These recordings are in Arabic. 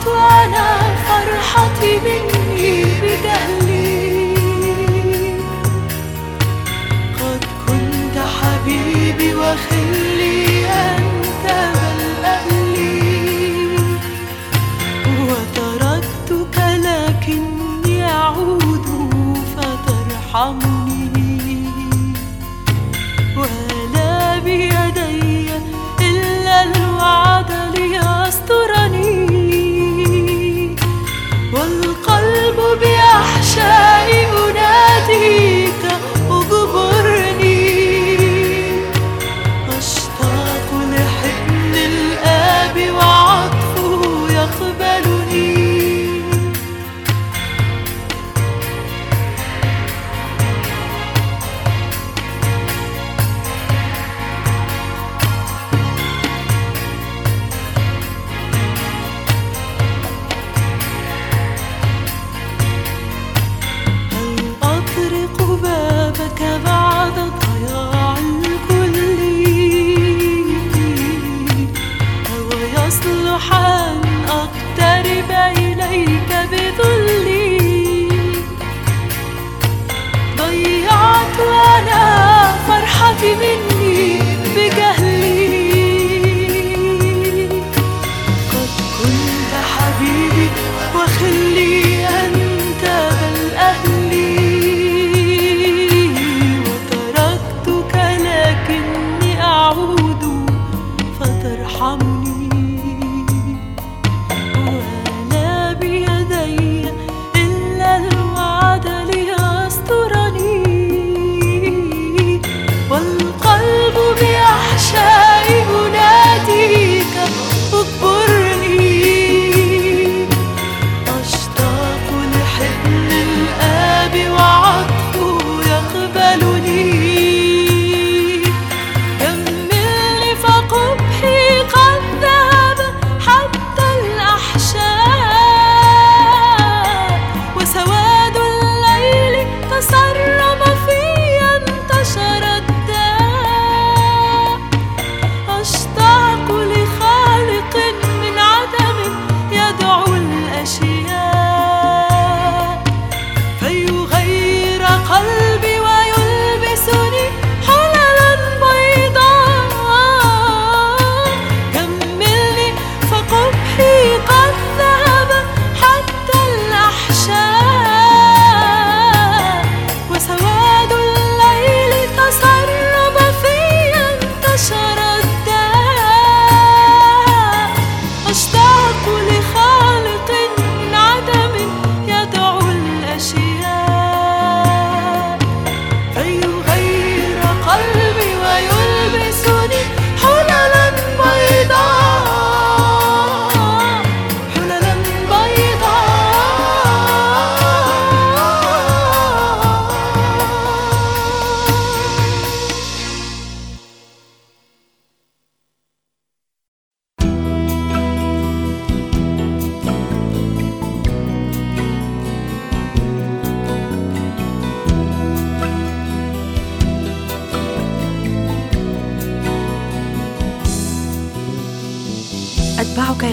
صوت وأنا فرحتي مني بدهلي. قد كنت حبيبي وخلي أنت بل أهلي وتركتك لكني أعود فترحمني. كله حنقترب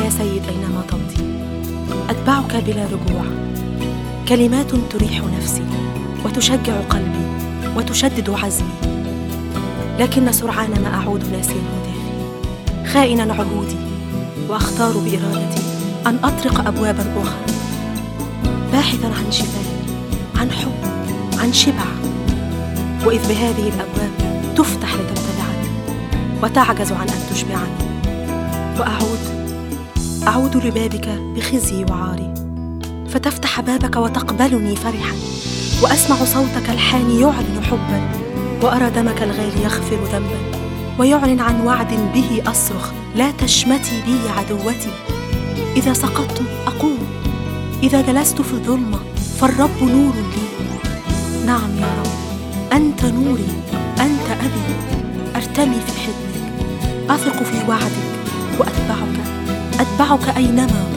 يا سيد أينما تمضي أتبعك بلا رجوع. كلمات تريح نفسي وتشجع قلبي وتشدد عزمي. لكن سرعان ما أعود ناسيا هدافي خائنا عهودي وأختار بإرادتي أن أطرق أبوابا أخرى. باحثا عن شفاء عن حب عن شبع. وإذ بهذه الأبواب تفتح لتبتلعني وتعجز عن أن تشبعني. وأعود أعود لبابك بخزي وعاري فتفتح بابك وتقبلني فرحا وأسمع صوتك الحاني يعلن حبا وأرى دمك الغالي يغفر ذنبا ويعلن عن وعد به أصرخ لا تشمتي بي عدوتي. إذا سقطت أقوم إذا جلست في الظلمة فالرب نور لي. نعم يا رب أنت نوري أنت أبي أرتمي في حضنك أثق في وعدك وأتبعك. أتبعك أينما